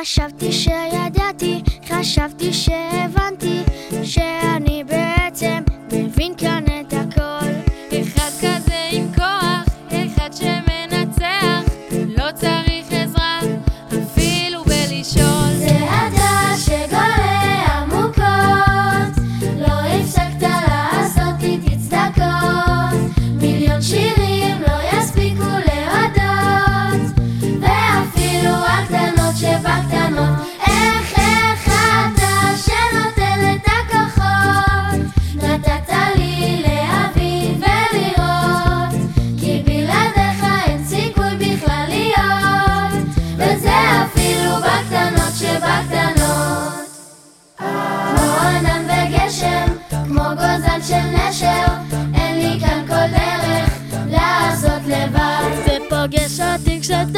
חשבתי שידעתי, חשבתי שהבנתי. וזה אפילו בקטנות שבקטנות. כמו ענן וגשם, כמו גוזל של נשר, אין לי כאן כל דרך לעשות לבד. ופוגש אותי כשאתה...